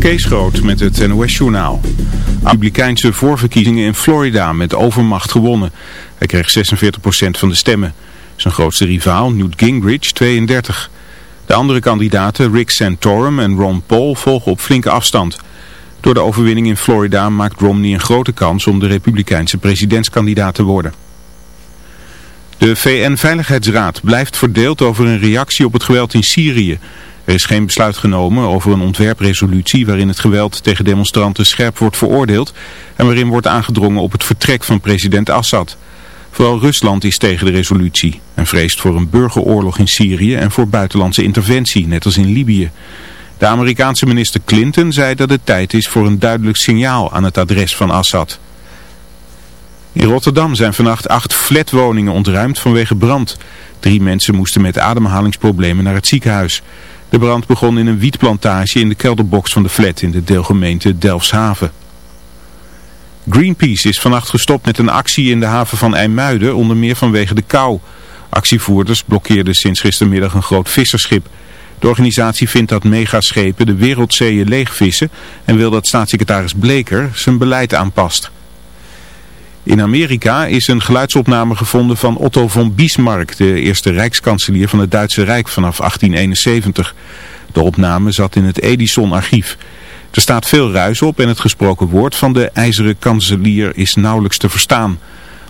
Kees Groot met het NOS-journaal. Republikeinse voorverkiezingen in Florida met overmacht gewonnen. Hij kreeg 46% van de stemmen. Zijn grootste rivaal, Newt Gingrich, 32. De andere kandidaten, Rick Santorum en Ron Paul, volgen op flinke afstand. Door de overwinning in Florida maakt Romney een grote kans om de republikeinse presidentskandidaat te worden. De VN-veiligheidsraad blijft verdeeld over een reactie op het geweld in Syrië. Er is geen besluit genomen over een ontwerpresolutie waarin het geweld tegen demonstranten scherp wordt veroordeeld en waarin wordt aangedrongen op het vertrek van president Assad. Vooral Rusland is tegen de resolutie en vreest voor een burgeroorlog in Syrië en voor buitenlandse interventie, net als in Libië. De Amerikaanse minister Clinton zei dat het tijd is voor een duidelijk signaal aan het adres van Assad. In Rotterdam zijn vannacht acht flatwoningen ontruimd vanwege brand. Drie mensen moesten met ademhalingsproblemen naar het ziekenhuis. De brand begon in een wietplantage in de kelderbox van de flat in de deelgemeente Delfshaven. Greenpeace is vannacht gestopt met een actie in de haven van IJmuiden, onder meer vanwege de kou. Actievoerders blokkeerden sinds gistermiddag een groot visserschip. De organisatie vindt dat megaschepen de wereldzeeën leegvissen en wil dat staatssecretaris Bleker zijn beleid aanpast. In Amerika is een geluidsopname gevonden van Otto von Bismarck, de eerste rijkskanselier van het Duitse Rijk vanaf 1871. De opname zat in het Edison-archief. Er staat veel ruis op en het gesproken woord van de ijzeren kanselier is nauwelijks te verstaan.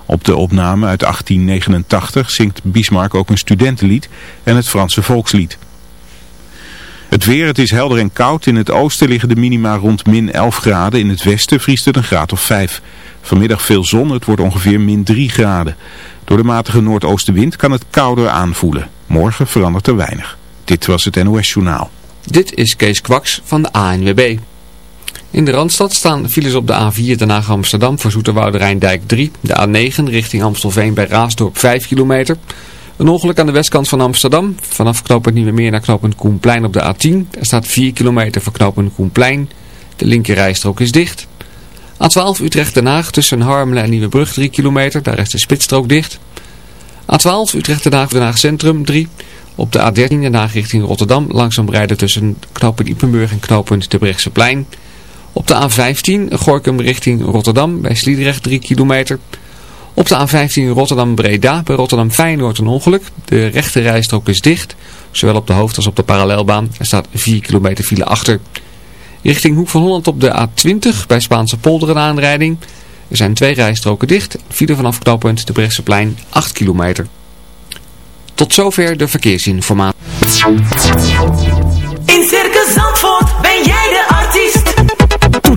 Op de opname uit 1889 zingt Bismarck ook een studentenlied en het Franse volkslied. Het weer, het is helder en koud. In het oosten liggen de minima rond min 11 graden. In het westen vriest het een graad of 5. Vanmiddag veel zon, het wordt ongeveer min 3 graden. Door de matige noordoostenwind kan het kouder aanvoelen. Morgen verandert er weinig. Dit was het NOS Journaal. Dit is Kees Kwaks van de ANWB. In de Randstad staan files op de A4 Den Haag Amsterdam voor Zoeterwoude Rijndijk 3. De A9 richting Amstelveen bij Raasdorp 5 kilometer. Een ongeluk aan de westkant van Amsterdam. Vanaf knooppunt Nieuwe Meer naar knooppunt Koenplein op de A10. Er staat 4 kilometer voor knooppunt Koenplein. De linkerrijstrook is dicht. A12 Utrecht-Den Haag tussen Harmelen en Nieuwebrug 3 kilometer. Daar is de spitsstrook dicht. A12 Utrecht-Den Haag, Den Haag Centrum 3. Op de A13 Den Haag richting Rotterdam langzaam rijden tussen knooppunt Ippenburg en knooppunt de Plein. Op de A15 Gorkum richting Rotterdam bij Sliedrecht 3 kilometer. Op de A15 Rotterdam-Breda bij Rotterdam Feyenoord een ongeluk. De rechte rijstrook is dicht. Zowel op de hoofd- als op de parallelbaan. Er staat 4 kilometer file achter. Richting Hoek van Holland op de A20 bij Spaanse polder een aanrijding. Er zijn twee rijstroken dicht. File vanaf knooppunt de Brechtseplein 8 kilometer. Tot zover de verkeersinformatie.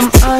some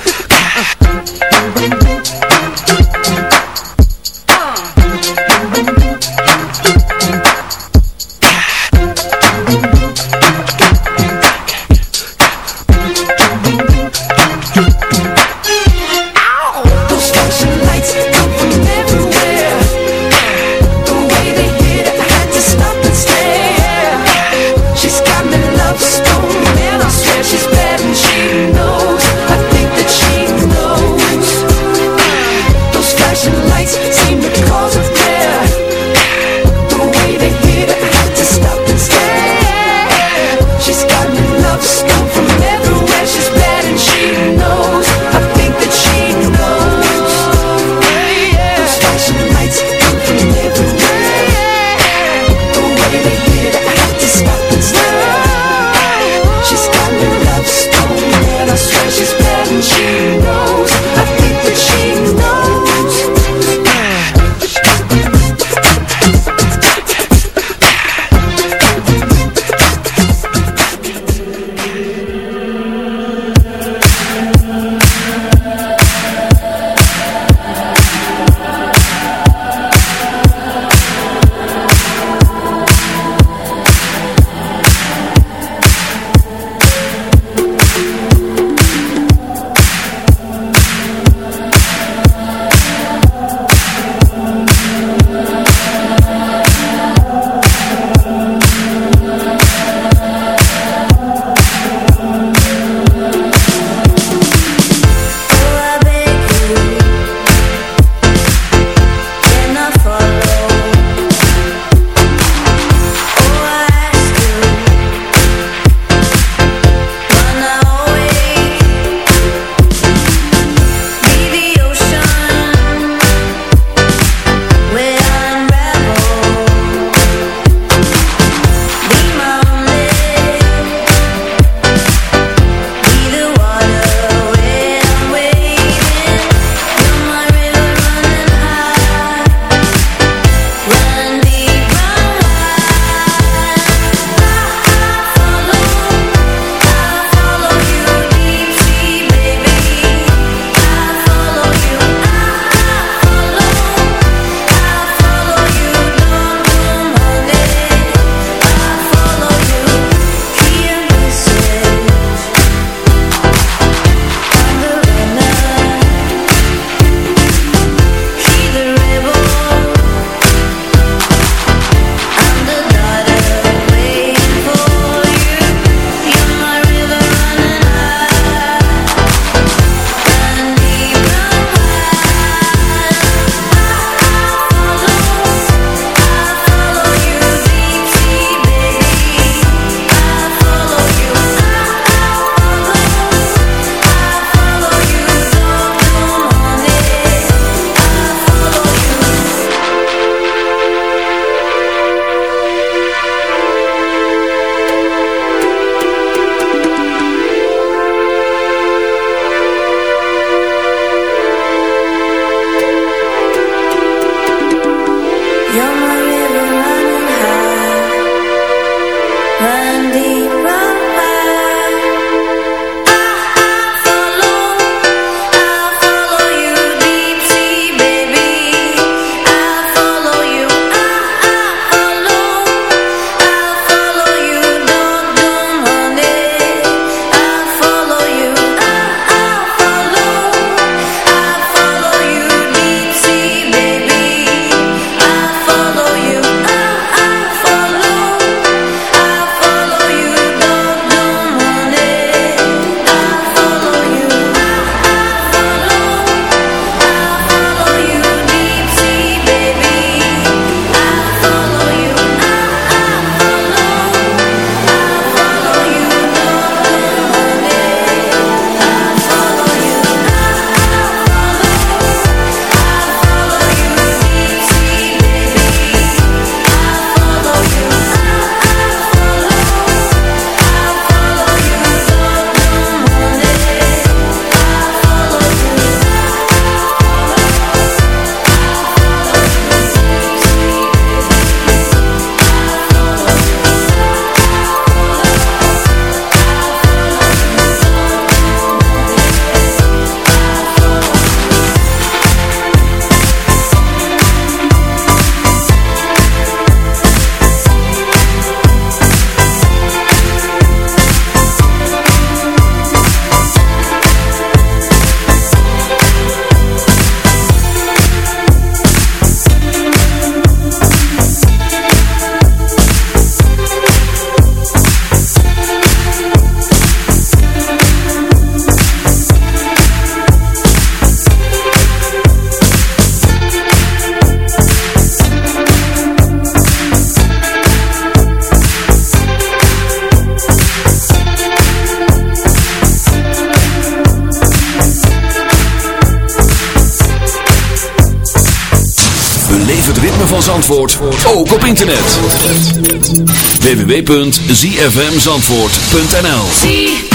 www.zfmzandvoort.nl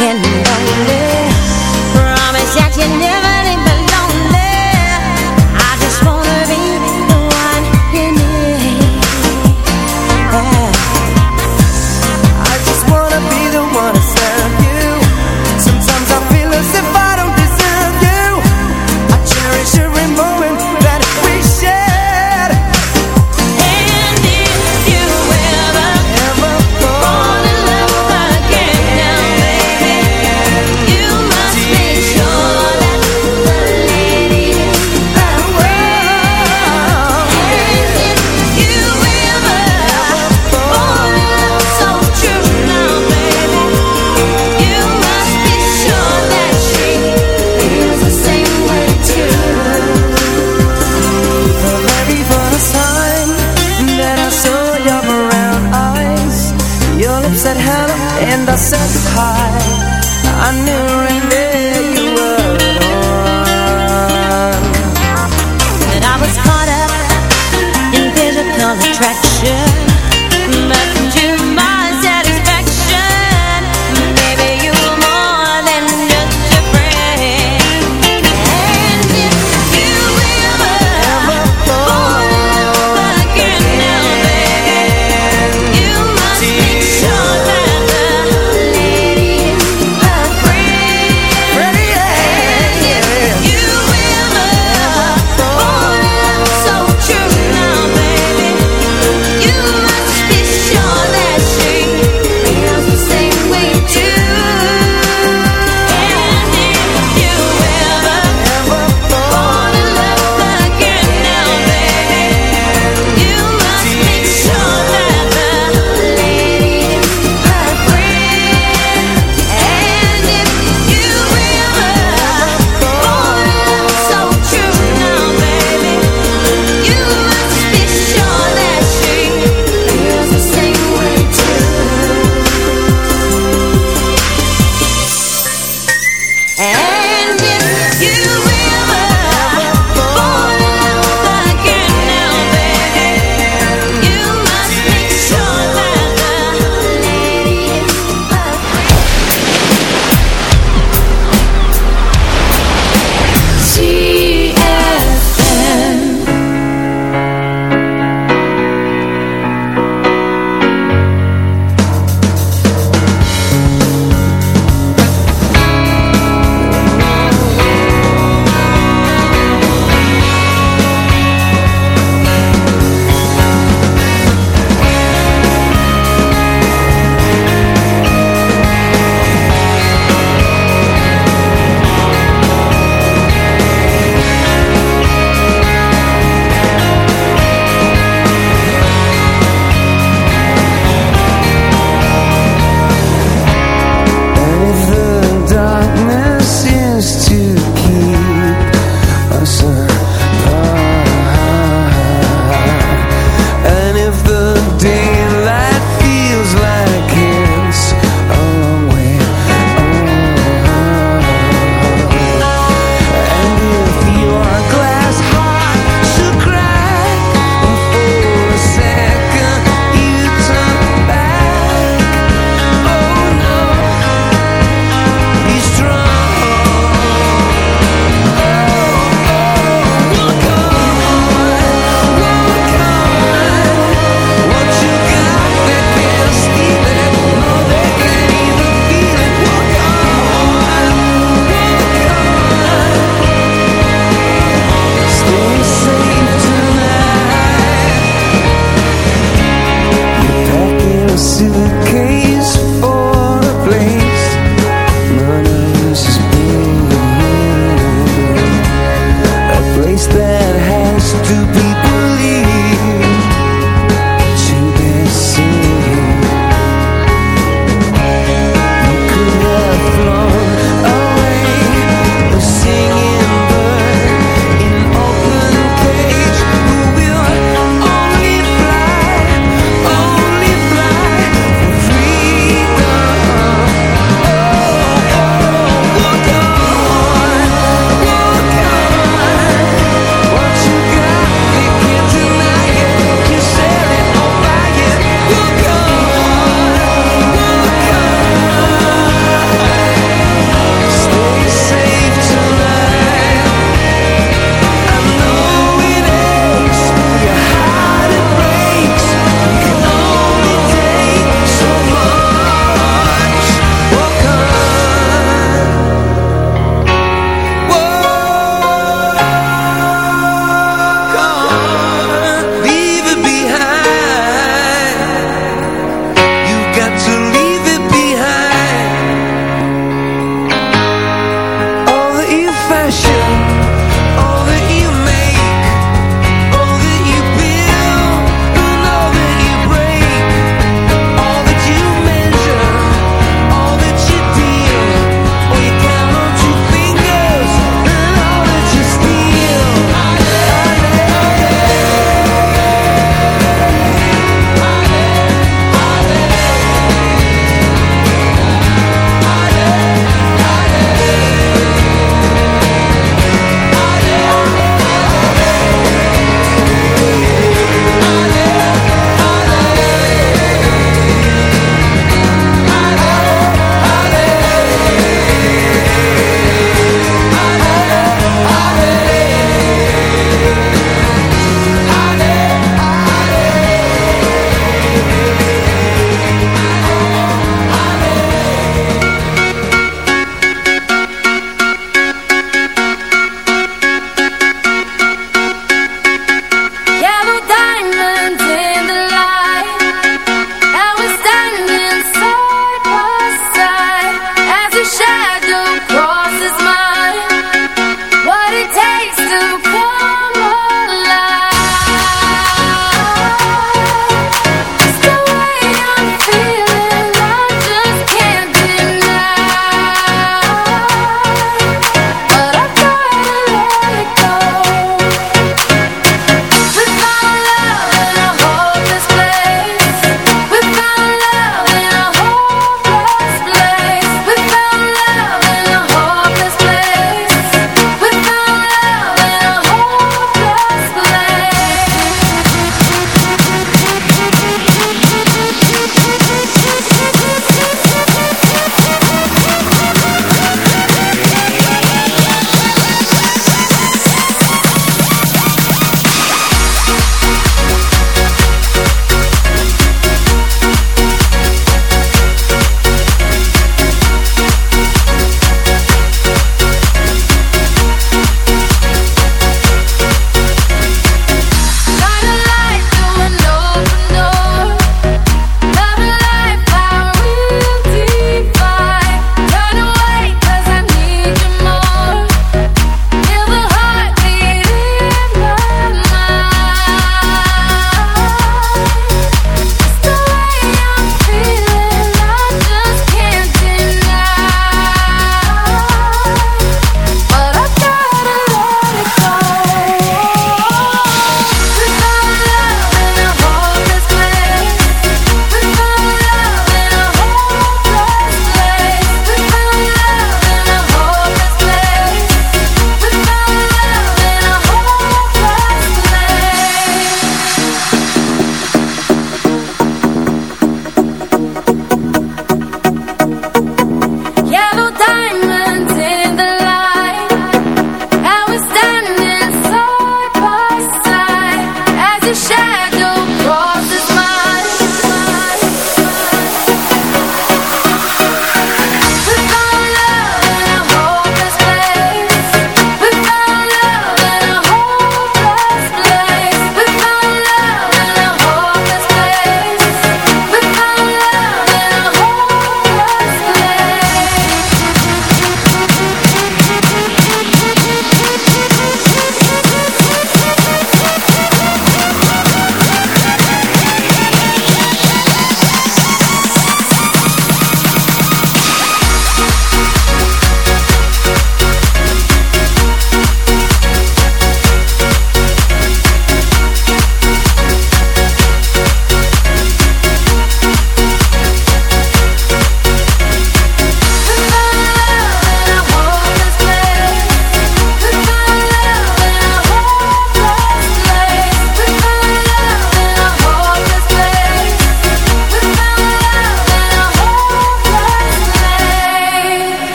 and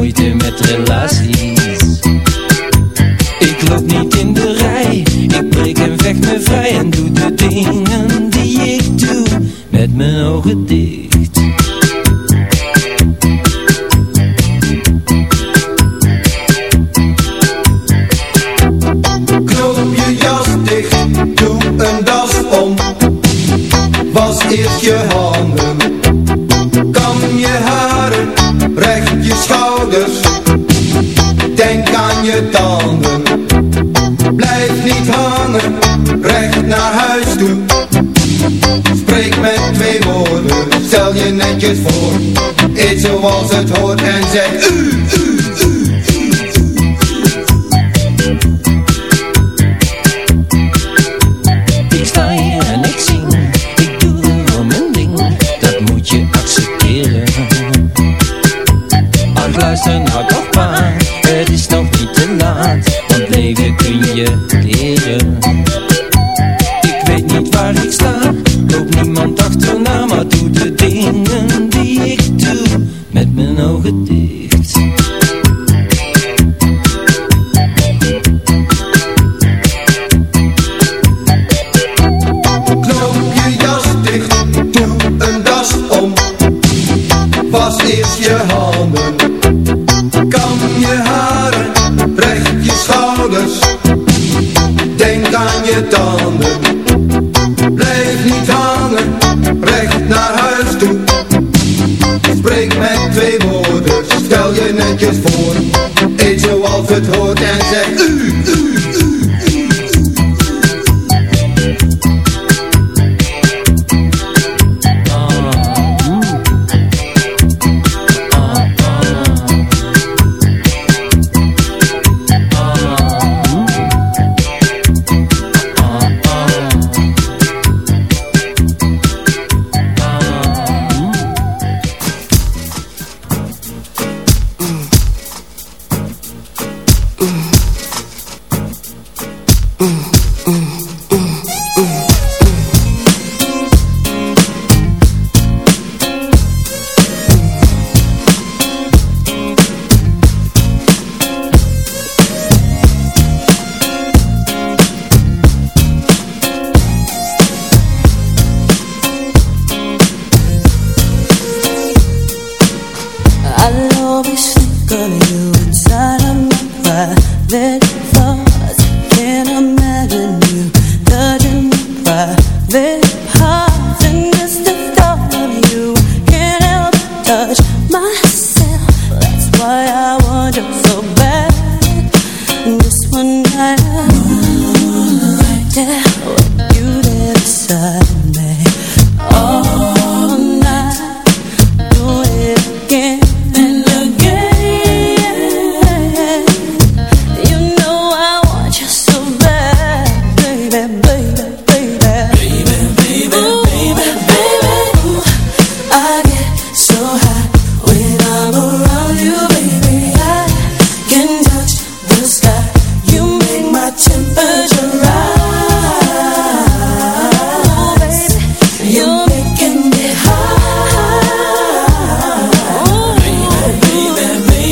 moeite met relaties.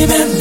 women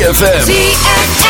ZFM.